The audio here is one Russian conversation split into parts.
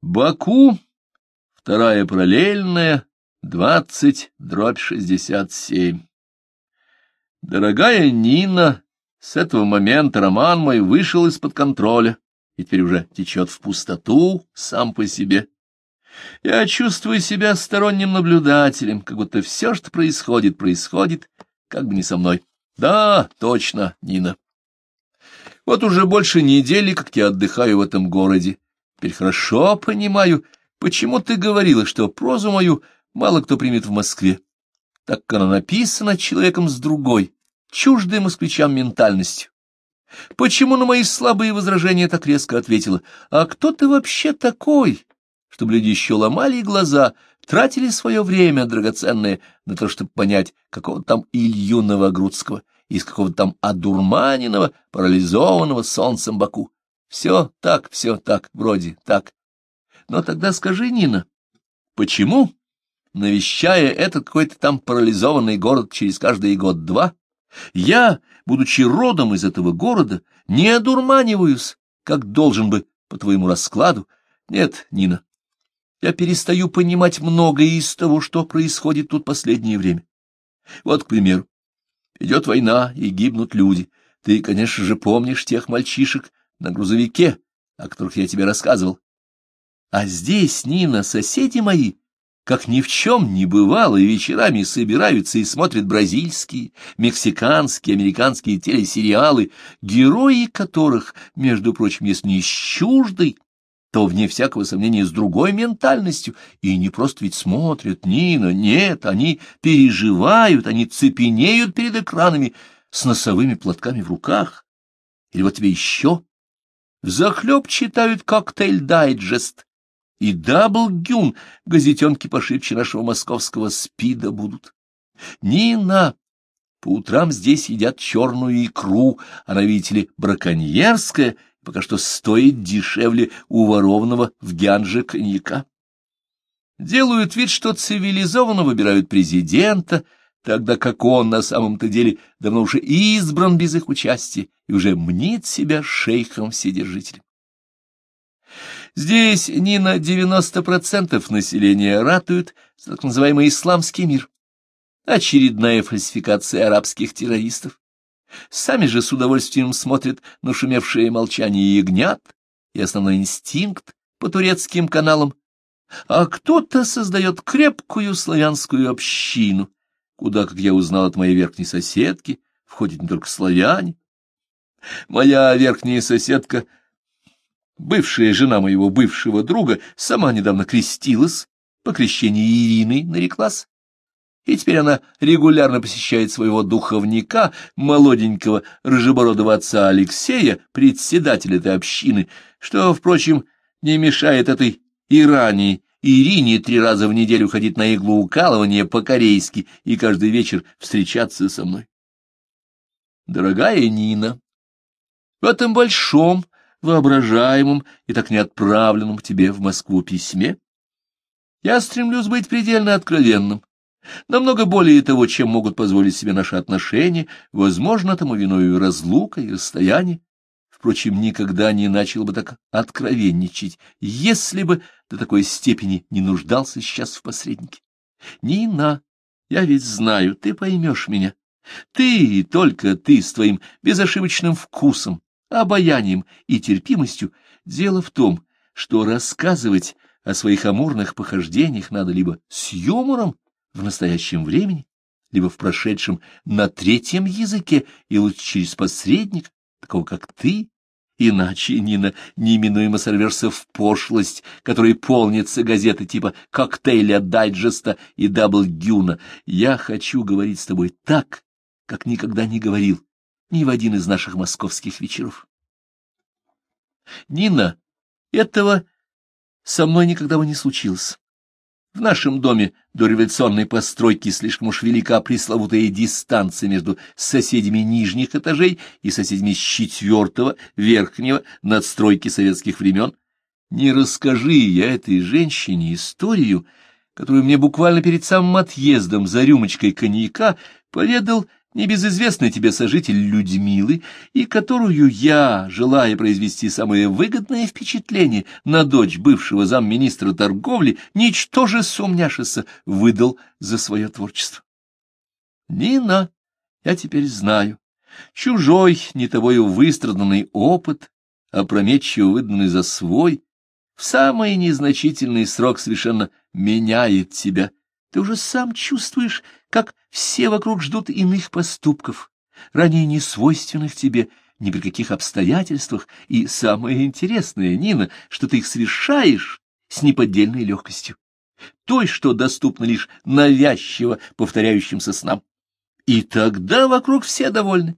Баку, вторая параллельная, двадцать дробь шестьдесят семь. Дорогая Нина, с этого момента роман мой вышел из-под контроля и теперь уже течет в пустоту сам по себе. Я чувствую себя сторонним наблюдателем, как будто все, что происходит, происходит, как бы не со мной. Да, точно, Нина. Вот уже больше недели, как я отдыхаю в этом городе. Теперь хорошо понимаю, почему ты говорила, что прозу мою мало кто примет в Москве, так как она написана человеком с другой, чуждой москвичам ментальностью. Почему на мои слабые возражения так резко ответила? А кто ты вообще такой? Чтобы люди еще ломали глаза, тратили свое время драгоценное на то, чтобы понять, какого там Илью Новогрудского, из какого там одурманенного, парализованного солнцем Баку. Все так, все так, вроде так. Но тогда скажи, Нина, почему, навещая этот какой-то там парализованный город через каждый год-два, я, будучи родом из этого города, не одурманиваюсь, как должен бы по твоему раскладу. Нет, Нина, я перестаю понимать многое из того, что происходит тут последнее время. Вот, к примеру, идет война, и гибнут люди. Ты, конечно же, помнишь тех мальчишек на грузовике, о которых я тебе рассказывал. А здесь, Нина, соседи мои, как ни в чем не бывало, и вечерами собираются и смотрят бразильские, мексиканские, американские телесериалы, герои которых, между прочим, если не с чуждой, то, вне всякого сомнения, с другой ментальностью, и не просто ведь смотрят, Нина, нет, они переживают, они цепенеют перед экранами с носовыми платками в руках. Или вот тебе еще взахлеб читают коктейль-дайджест, и Даблгюн, газетенки пошибче нашего московского спида будут. Нина, по утрам здесь едят черную икру, она, видите ли, браконьерская, пока что стоит дешевле уворованного в Гянже коньяка. Делают вид, что цивилизованно выбирают президента, тогда как он на самом-то деле давно уже избран без их участия и уже мнит себя шейхом-вседержителем. Здесь не на 90% населения ратуют за так называемый исламский мир. Очередная фальсификация арабских террористов. Сами же с удовольствием смотрят на шумевшее молчание ягнят и основной инстинкт по турецким каналам, а кто-то создает крепкую славянскую общину, куда, как я узнал от моей верхней соседки, входят не только славяне. Моя верхняя соседка, бывшая жена моего бывшего друга, сама недавно крестилась, по крещению Ирины нареклась, и теперь она регулярно посещает своего духовника, молоденького рыжебородого отца Алексея, председателя этой общины, что, впрочем, не мешает этой Иране, Ирине три раза в неделю ходить на иглоукалывание по-корейски и каждый вечер встречаться со мной. Дорогая Нина, в этом большом, воображаемом и так не отправленном тебе в Москву письме я стремлюсь быть предельно откровенным, намного более того, чем могут позволить себе наши отношения, возможно, тому виною разлука и расстояние. Впрочем, никогда не начал бы так откровенничать, если бы до такой степени не нуждался сейчас в посреднике. Нина, я ведь знаю, ты поймешь меня. Ты и только ты с твоим безошибочным вкусом, обаянием и терпимостью. Дело в том, что рассказывать о своих амурных похождениях надо либо с юмором, в настоящем времени, либо в прошедшем на третьем языке, и лучше через посредник, такого как ты, иначе, Нина, неминуемо сорвешься в пошлость, которой полнится газеты типа «Коктейля Дайджеста» и «Даблгюна». Я хочу говорить с тобой так, как никогда не говорил ни в один из наших московских вечеров. Нина, этого со мной никогда бы не случилось. В нашем доме до революционной постройки слишком уж велика пресловутая дистанция между соседями нижних этажей и соседями с четвертого, верхнего, надстройки советских времен. Не расскажи я этой женщине историю, которую мне буквально перед самым отъездом за рюмочкой коньяка поведал небезызвестный тебе сожитель Людмилы, и которую я, желая произвести самое выгодное впечатление на дочь бывшего замминистра торговли, ничтоже сумняшися, выдал за свое творчество. Нина, я теперь знаю, чужой, не тобою выстраданный опыт, опрометчиво выданный за свой, в самый незначительный срок совершенно меняет тебя. Ты уже сам чувствуешь, как все вокруг ждут иных поступков, ранее не свойственных тебе ни при каких обстоятельствах, и самое интересное, Нина, что ты их совершаешь с неподдельной легкостью, той, что доступна лишь навязчиво повторяющимся снам. И тогда вокруг все довольны,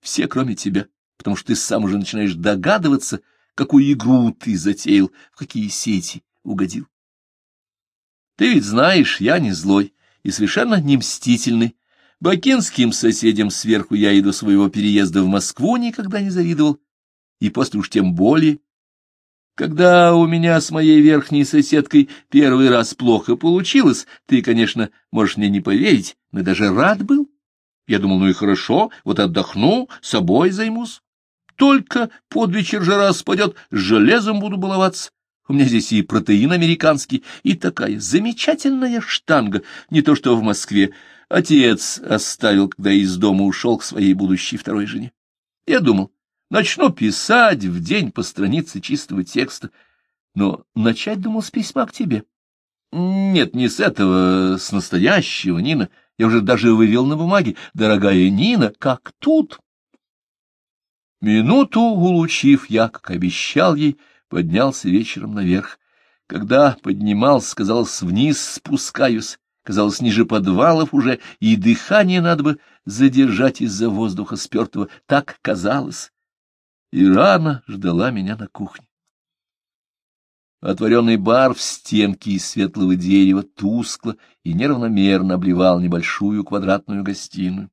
все кроме тебя, потому что ты сам уже начинаешь догадываться, какую игру ты затеял, в какие сети угодил. Ты ведь знаешь, я не злой и совершенно не мстительный. Бакинским соседям сверху я и до своего переезда в Москву никогда не завидовал, и после уж тем более. Когда у меня с моей верхней соседкой первый раз плохо получилось, ты, конечно, можешь мне не поверить, но даже рад был. Я думал, ну и хорошо, вот отдохну, собой займусь. Только под вечер жара спадет, с железом буду баловаться. У меня здесь и протеин американский, и такая замечательная штанга, не то что в Москве. Отец оставил, когда из дома ушел к своей будущей второй жене. Я думал, начну писать в день по странице чистого текста, но начать думал с письма к тебе. Нет, не с этого, с настоящего, Нина. Я уже даже вывел на бумаге. Дорогая Нина, как тут? Минуту улучив, я, как обещал ей, поднялся вечером наверх. Когда поднимался, казалось, вниз спускаюсь, казалось, ниже подвалов уже, и дыхание надо бы задержать из-за воздуха спертого, так казалось. И рано ждала меня на кухне. Отворенный бар в стенке из светлого дерева тускло и неравномерно обливал небольшую квадратную гостиную.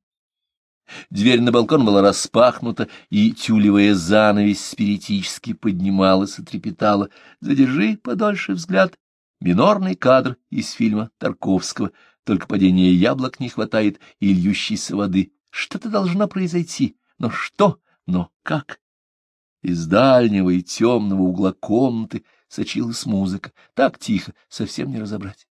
Дверь на балкон была распахнута, и тюлевая занавесь спиритически поднималась и трепетала. Задержи подольше взгляд. Минорный кадр из фильма Тарковского. Только падения яблок не хватает и льющейся воды. Что-то должно произойти. Но что? Но как? Из дальнего и темного угла комнаты сочилась музыка. Так тихо, совсем не разобрать.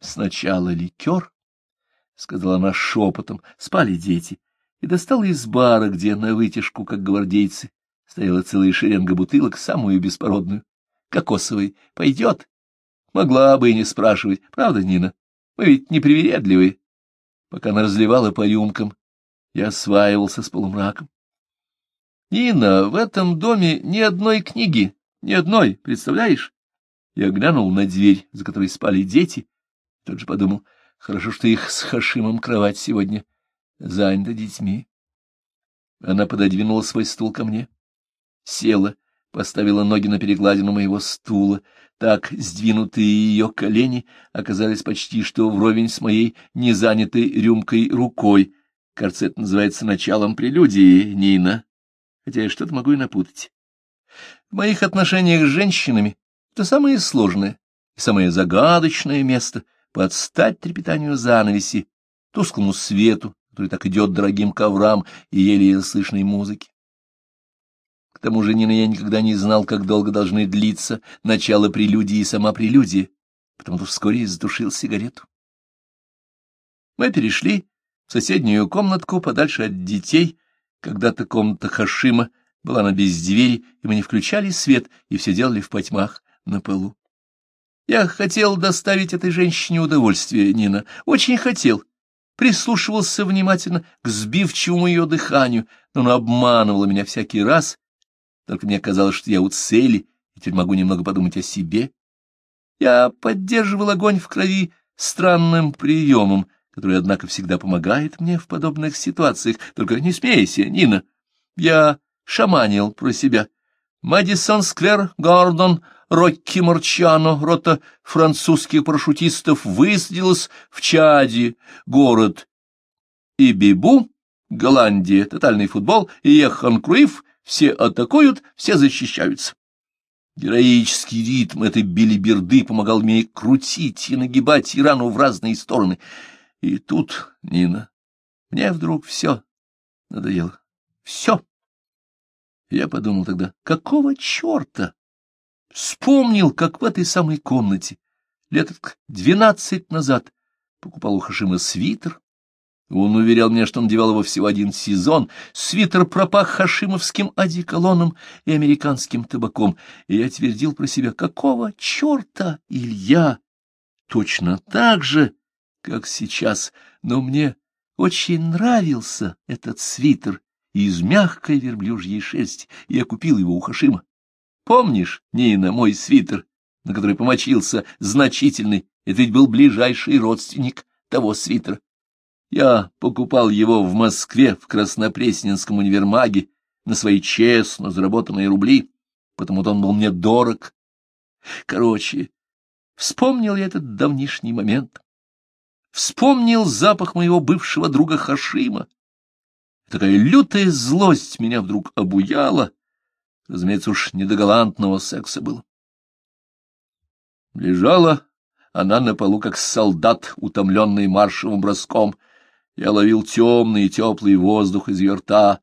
Сначала ликер, — сказала она шепотом, — спали дети, и достала из бара, где на вытяжку, как гвардейцы, стояла целая шеренга бутылок, самую беспородную. Кокосовый пойдет? Могла бы и не спрашивать, правда, Нина? Мы ведь непривередливые. Пока она разливала по рюмкам, я осваивался с полумраком. Нина, в этом доме ни одной книги, ни одной, представляешь? Я глянул на дверь, за которой спали дети, тут же подумал, хорошо, что их с Хашимом кровать сегодня занята детьми. Она пододвинула свой стул ко мне, села, поставила ноги на перекладину моего стула. Так сдвинутые ее колени оказались почти что вровень с моей незанятой рюмкой рукой. Это называется началом прелюдии, Нина. Хотя я что-то могу и напутать. В моих отношениях с женщинами это самое сложное и самое загадочное место — подстать трепетанию занавеси, тусклому свету, который так идет дорогим коврам и еле слышной музыки. К тому же, Нина, я никогда не знал, как долго должны длиться начало прелюдии и сама прелюдия, потому-то вскоре затушил сигарету. Мы перешли в соседнюю комнатку подальше от детей. Когда-то комната Хашима была на без двери, и мы не включали свет, и все делали в потьмах на полу. Я хотел доставить этой женщине удовольствие, Нина, очень хотел прислушивался внимательно к сбивчивому ее дыханию, но она обманывала меня всякий раз, только мне казалось, что я у цели, и теперь могу немного подумать о себе. Я поддерживал огонь в крови странным приемом, который, однако, всегда помогает мне в подобных ситуациях. Только не смейся, Нина. Я шаманил про себя. Мэдисон Сквер, Гордон, Рокки Марчано, рота французских парашютистов высадилась в Чаде, город Ибибу, Голландия, тотальный футбол, и Ехан Круив, все атакуют, все защищаются. Героический ритм этой билиберды помогал мне крутить и нагибать Ирану в разные стороны. И тут, Нина, Мне вдруг все надоело. Все. Я подумал тогда, какого черта? Вспомнил, как в этой самой комнате лет двенадцать назад покупал у Хашима свитер. Он уверял меня, что он девал его всего один сезон. Свитер пропах хашимовским одеколоном и американским табаком. И я твердил про себя, какого черта, Илья? Точно так же, как сейчас, но мне очень нравился этот свитер из мягкой верблюжьей шерсти, и я купил его у Хашима. Помнишь, Нина, мой свитер, на который помочился значительный, это ведь был ближайший родственник того свитера. Я покупал его в Москве в Краснопресненском универмаге на свои честно заработанные рубли, потому-то он был мне дорог. Короче, вспомнил я этот давнишний момент. Вспомнил запах моего бывшего друга Хашима. Такая лютая злость меня вдруг обуяла. Разумеется, уж не до галантного секса было. Лежала она на полу, как солдат, утомленный маршевым броском. Я ловил темный и теплый воздух из ее рта.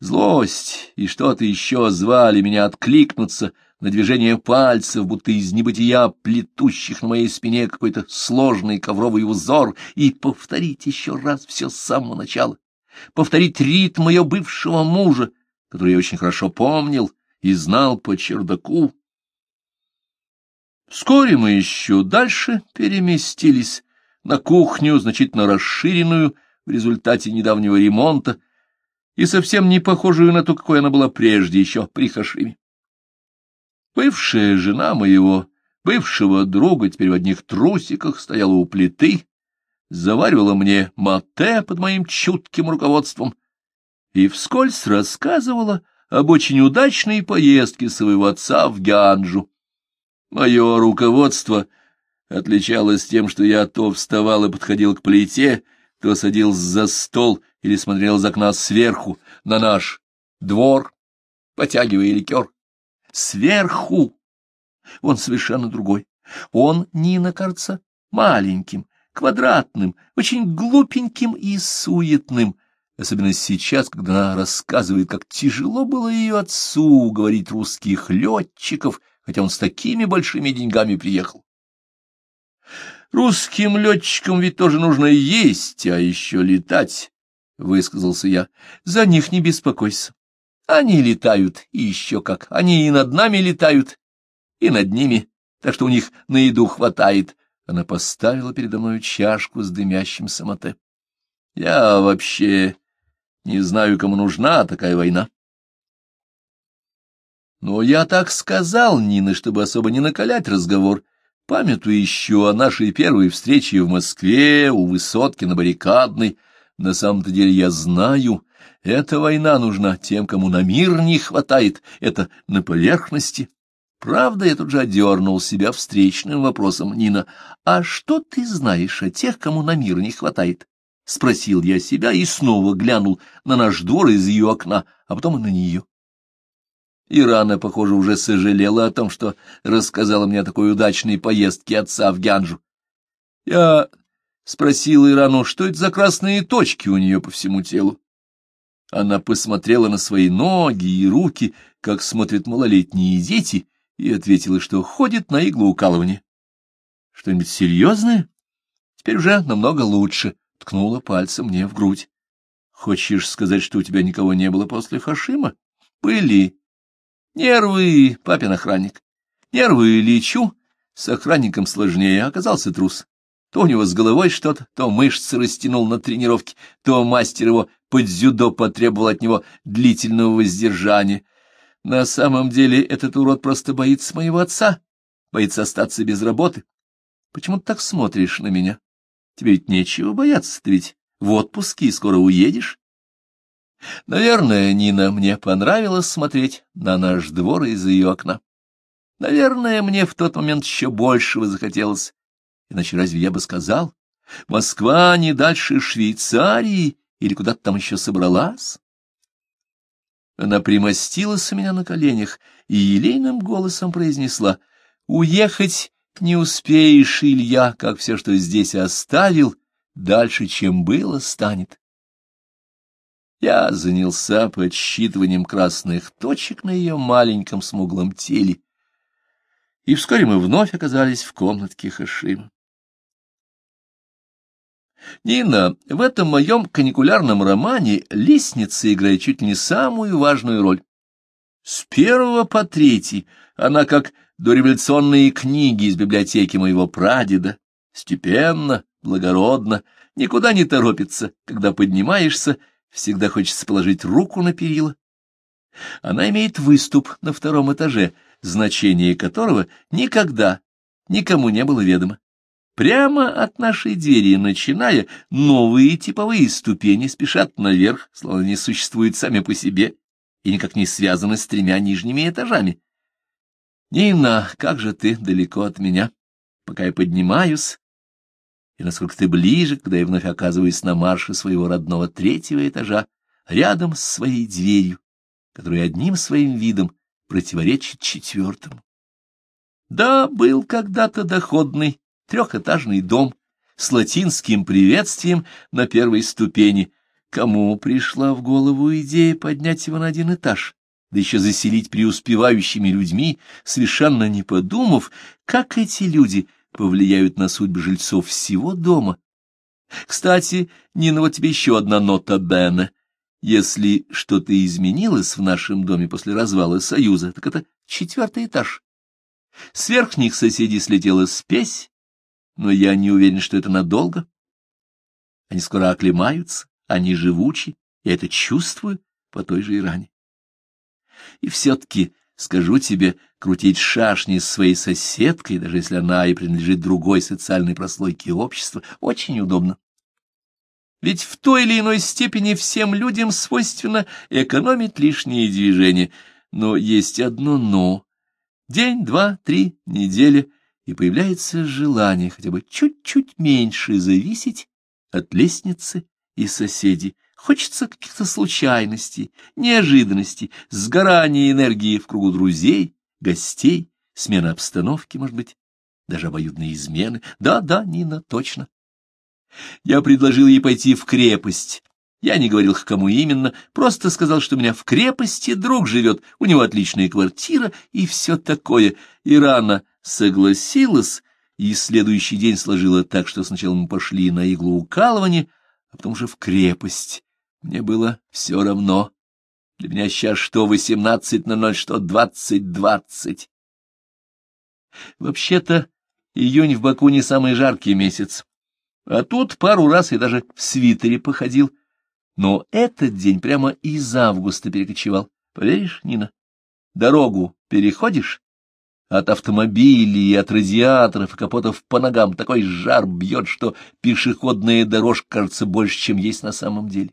Злость и что-то еще звали меня откликнуться на движение пальцев, будто из небытия плетущих на моей спине какой-то сложный ковровый узор, и повторить еще раз все с самого начала, повторить ритм ее бывшего мужа, который я очень хорошо помнил и знал по чердаку. Вскоре мы еще дальше переместились на кухню, значительно расширенную в результате недавнего ремонта, и совсем не похожую на ту, какой она была прежде, еще при Хашиме. Бывшая жена моего, бывшего друга, теперь в одних трусиках, стояла у плиты, заваривала мне мате под моим чутким руководством и вскользь рассказывала об очень удачной поездке своего отца в Гянджу. Мое руководство отличалось тем, что я то вставал и подходил к плите, то садился за стол или смотрел из окна сверху на наш двор, потягивая ликер. Сверху! Он совершенно другой. Он, Нина, кажется, маленьким, квадратным, очень глупеньким и суетным, особенно сейчас, когда она рассказывает, как тяжело было ее отцу говорить русских летчиков, хотя он с такими большими деньгами приехал. Русским летчикам ведь тоже нужно есть, а еще летать, — высказался я. За них не беспокойся. Они летают, и еще как. Они и над нами летают, и над ними, так что у них на еду хватает. Она поставила передо мной чашку с дымящим самоте. Я вообще не знаю, кому нужна такая война. Но я так сказал Нины, чтобы особо не накалять разговор, памятуя еще о нашей первой встрече в Москве у высотки на баррикадной. На самом-то деле я знаю, эта война нужна тем, кому на мир не хватает, это на поверхности. Правда, я тут же одернул себя встречным вопросом, Нина, а что ты знаешь о тех, кому на мир не хватает? — спросил я себя и снова глянул на наш двор из ее окна, а потом и на нее. Ирана, похоже, уже сожалела о том, что рассказала мне о такой удачной поездке отца в Гянджу. Я спросил Ирану, что это за красные точки у нее по всему телу. Она посмотрела на свои ноги и руки, как смотрят малолетние дети, и ответила, что ходит на иглоукалывание. — Что-нибудь серьезное? Теперь уже намного лучше, — ткнула пальцем мне в грудь. — Хочешь сказать, что у тебя никого не было после Хашима? — Были. Нервы, папин охранник. Нервы лечу, с охранником сложнее, оказался трус. То у него с головой что-то, то мышцы растянул на тренировке, то мастер его под дзюдо потребовал от него длительного воздержания. На самом деле этот урод просто боится моего отца, боится остаться без работы. Почему ты так смотришь на меня? Тебе ведь нечего бояться, ты ведь в отпуске и скоро уедешь. Наверное, Нина, мне понравилось смотреть на наш двор из ее окна. Наверное, мне в тот момент еще большего захотелось. Иначе разве я бы сказал, Москва не дальше Швейцарии или куда-то там еще собралась? Она примостилась у меня на коленях и елейным голосом произнесла, «Уехать не успеешь, Илья, как все, что здесь оставил, дальше, чем было, станет. Я занялся подсчитыванием красных точек на ее маленьком смуглом теле, и вскоре мы вновь оказались в комнатке Хашима. Нина, в этом моем каникулярном романе лестница играет чуть ли не самую важную роль. С первого по третий она, как дореволюционные книги из библиотеки моего прадеда, степенно, благородно, никуда не торопится, когда поднимаешься, всегда хочется положить руку на перила. Она имеет выступ на втором этаже, значение которого никогда никому не было ведомо. Прямо от нашей двери, начиная, новые типовые ступени спешат наверх, словно не существуют сами по себе и никак не связаны с тремя нижними этажами. Нина, как же ты далеко от меня, пока я поднимаюсь, и насколько ты ближе, когда я вновь оказываюсь на марше своего родного третьего этажа, рядом с своей дверью, которая одним своим видом противоречит четвертому. Да, был когда-то доходный трехэтажный дом с латинским приветствием на первой ступени. Кому пришла в голову идея поднять его на один этаж, да еще заселить преуспевающими людьми, совершенно не подумав, как эти люди повлияют на судьбы жильцов всего дома? Кстати, Нина, вот тебе еще одна нота Бена. Если что-то изменилось в нашем доме после развала Союза, так это четвертый этаж. С верхних соседей слетела спесь, но я не уверен, что это надолго. Они скоро оклемаются, они живучи, я это чувствую по той же Иране. И все-таки, скажу тебе, крутить шашни с своей соседкой, даже если она и принадлежит другой социальной прослойке общества, очень удобно. Ведь в той или иной степени всем людям свойственно экономить лишние движения. Но есть одно «но». День, два, три, неделя — и появляется желание хотя бы чуть-чуть меньше зависеть от лестницы и соседей. Хочется каких-то случайностей, неожиданностей, сгорания энергии в кругу друзей, гостей, смена обстановки, может быть, даже обоюдные измены. Да-да, Нина, точно. Я предложил ей пойти в крепость. Я не говорил, к кому именно, просто сказал, что у меня в крепости друг живет, у него отличная квартира и все такое. И рано согласилась и следующий день сложила так, что сначала мы пошли на иглоукалывание, а потом уже в крепость. Мне было все равно. Для меня сейчас что восемнадцать на ноль, что двадцать-двадцать. Вообще-то июнь в Баку не самый жаркий месяц. А тут пару раз я даже в свитере походил. Но этот день прямо из августа перекочевал. Поверишь, Нина? Дорогу переходишь, от автомобилей, от радиаторов и капотов по ногам такой жар бьет, что пешеходная дорожка кажется больше, чем есть на самом деле.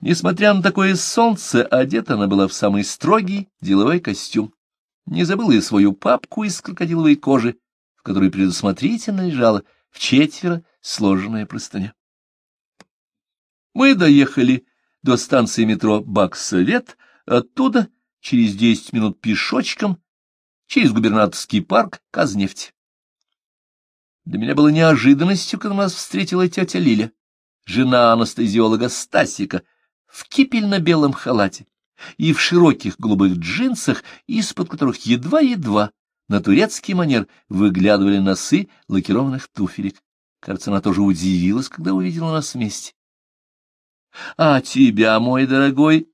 Несмотря на такое солнце, одета она была в самый строгий деловой костюм. Не забыла и свою папку из крокодиловой кожи, в которой предусмотрительно лежала в четверо сложенная простыня. Мы доехали до станции метро Баксовет, оттуда через десять минут пешочком через губернаторский парк Казнефть. Для меня было неожиданностью, когда нас встретила тетя Лиля, жена анестезиолога Стасика, в кипельно-белом халате и в широких голубых джинсах, из-под которых едва-едва на турецкий манер выглядывали носы лакированных туфелек. Кажется, она тоже удивилась, когда увидела нас вместе. — А тебя, мой дорогой,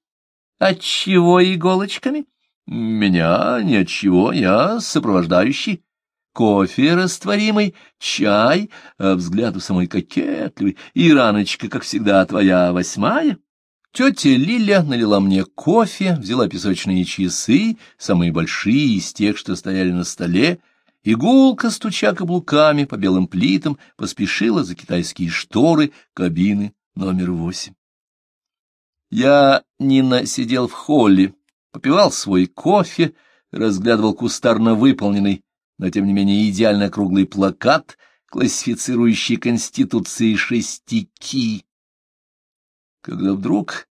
отчего иголочками? Меня ни от чего, я сопровождающий. Кофе растворимый, чай, а взгляд у самой кокетливый, и раночка, как всегда, твоя восьмая. Тетя Лиля налила мне кофе, взяла песочные часы, самые большие из тех, что стояли на столе, Игулка, стуча каблуками по белым плитам, поспешила за китайские шторы кабины номер восемь. Я, Нина, сидел в холле, попивал свой кофе, разглядывал кустарно выполненный, но тем не менее идеально круглый плакат, классифицирующий Конституции шести ки. Когда вдруг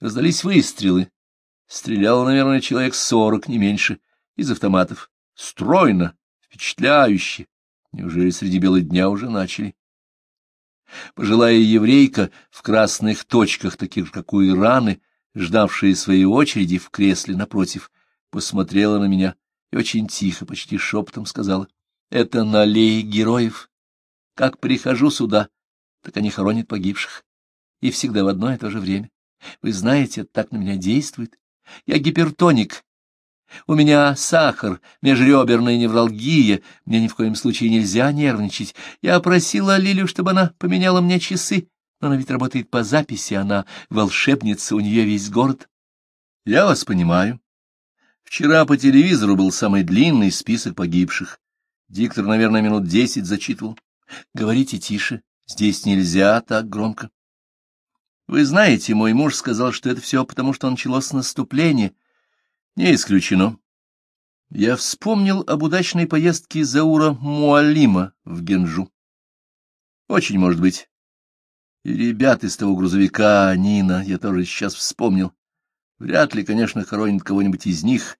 раздались выстрелы, стреляло, наверное, человек сорок, не меньше, из автоматов. Стройно, впечатляюще. Неужели среди бела дня уже начали? Пожилая еврейка в красных точках, таких же, как у Ираны, ждавшая своей очереди в кресле напротив, посмотрела на меня и очень тихо, почти шепотом сказала, — Это на аллее героев. Как прихожу сюда, так они хоронят погибших. И всегда в одно и то же время. Вы знаете, это так на меня действует. Я гипертоник. У меня сахар, межреберная невралгия. Мне ни в коем случае нельзя нервничать. Я просила Лилю, чтобы она поменяла мне часы. Но она ведь работает по записи, она волшебница, у нее весь город. Я вас понимаю. Вчера по телевизору был самый длинный список погибших. Диктор, наверное, минут десять зачитывал. Говорите тише, здесь нельзя так громко. Вы знаете, мой муж сказал, что это все потому, что началось наступление. Не исключено. Я вспомнил об удачной поездке Заура Муалима в Генжу. Очень может быть. И ребят из того грузовика, Нина, я тоже сейчас вспомнил. Вряд ли, конечно, хоронят кого-нибудь из них.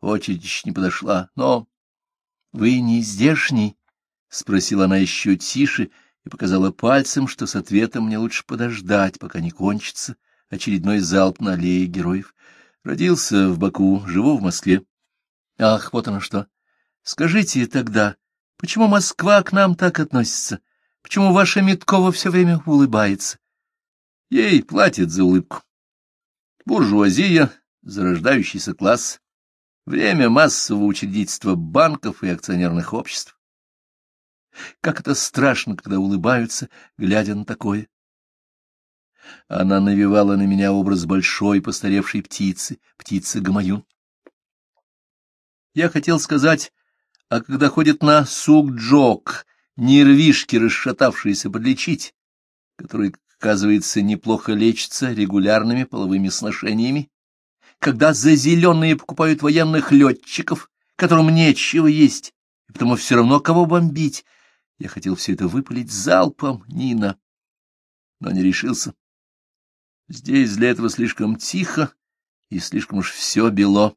Очередь еще не подошла, но... — Вы не здешний? — спросила она еще тише и показала пальцем, что с ответом мне лучше подождать, пока не кончится очередной залп на аллее героев. Родился в Баку, живу в Москве. Ах, вот оно что. Скажите тогда, почему Москва к нам так относится? Почему ваша Миткова все время улыбается? Ей платят за улыбку. Буржуазия, зарождающийся класс, время массового учредительства банков и акционерных обществ. Как это страшно, когда улыбаются, глядя на такое. Она навевала на меня образ большой постаревшей птицы, птицы Гамаюн. Я хотел сказать, а когда ходят на сук-джок, нервишки, расшатавшиеся подлечить, которые, оказывается, неплохо лечатся регулярными половыми сношениями, когда за зеленые покупают военных летчиков, которым нечего есть, и потому все равно кого бомбить, я хотел все это выпалить залпом, Нина, но не решился. Здесь для этого слишком тихо и слишком уж все бело.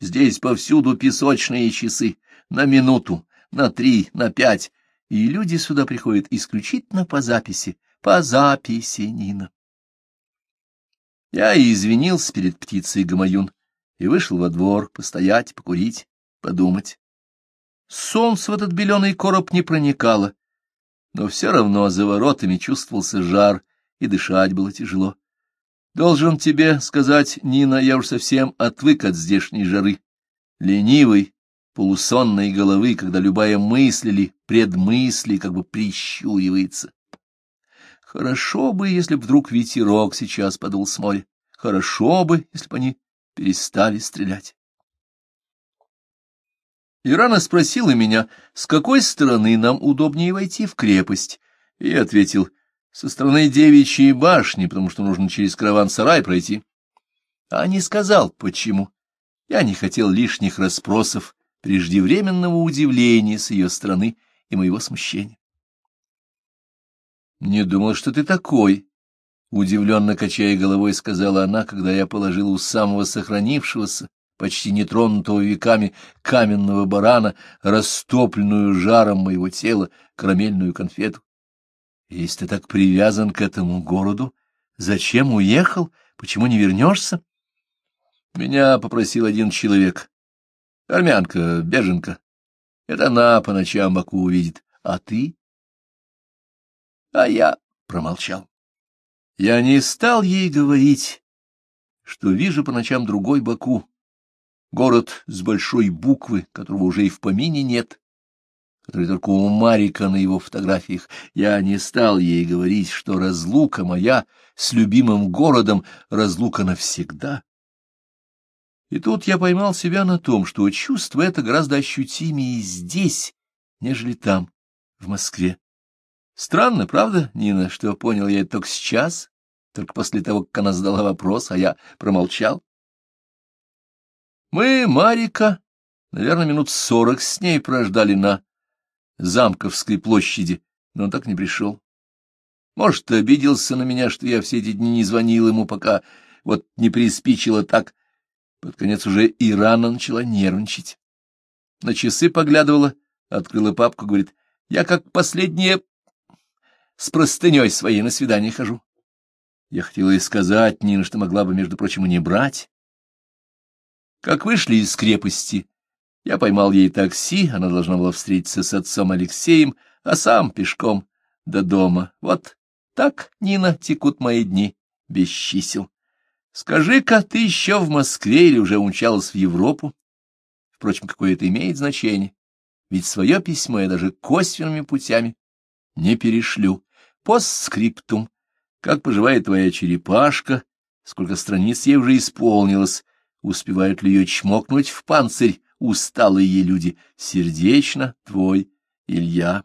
Здесь повсюду песочные часы, на минуту, на три, на пять, и люди сюда приходят исключительно по записи, по записи, Нина. Я и извинился перед птицей Гамаюн и вышел во двор постоять, покурить, подумать. Солнце в этот беленый короб не проникало, но все равно за воротами чувствовался жар, и дышать было тяжело. Должен тебе сказать, Нина, я уж совсем отвык от здешней жары. Ленивой, полусонной головы, когда любая мысль или предмысли как бы прищуривается. Хорошо бы, если б вдруг ветерок сейчас подул с моря. Хорошо бы, если бы они перестали стрелять. Ирана спросила меня, с какой стороны нам удобнее войти в крепость, и я ответил, со стороны девичьей башни, потому что нужно через караван-сарай пройти. А не сказал, почему. Я не хотел лишних расспросов, преждевременного удивления с ее стороны и моего смущения. «Не думал, что ты такой», — удивленно качая головой, сказала она, когда я положил у самого сохранившегося почти нетронутого веками каменного барана, растопленную жаром моего тела, карамельную конфету. Если ты так привязан к этому городу, зачем уехал? Почему не вернешься? Меня попросил один человек. Армянка, беженка. Это она по ночам Баку увидит. А ты? А я промолчал. Я не стал ей говорить, что вижу по ночам другой Баку, город с большой буквы, которого уже и в помине нет, который только у Марика на его фотографиях. Я не стал ей говорить, что разлука моя с любимым городом — разлука навсегда. И тут я поймал себя на том, что чувство это гораздо ощутимее здесь, нежели там, в Москве. Странно, правда, Нина, что понял я это только сейчас, только после того, как она задала вопрос, а я промолчал? Мы, Марика, наверное, минут сорок с ней прождали на Замковской площади, но он так не пришел. Может, обиделся на меня, что я все эти дни не звонил ему, пока вот не приспичило так. Под конец уже и рано начала нервничать. На часы поглядывала, открыла папку, говорит, я как последняя... с простыней своей на свидание хожу. Я хотела и сказать Нина, что могла бы, между прочим, и не брать. Как вышли из крепости, я поймал ей такси, она должна была встретиться с отцом Алексеем, а сам пешком до дома. Вот так, Нина, текут мои дни, без чисел. Скажи-ка, ты еще в Москве или уже умчалась в Европу? Впрочем, какое это имеет значение? Ведь свое письмо я даже косвенными путями не перешлю. Постскриптум. Как поживает твоя черепашка? Сколько страниц ей уже исполнилось? Успевают ли ее чмокнуть в панцирь усталые люди? Сердечно твой Илья.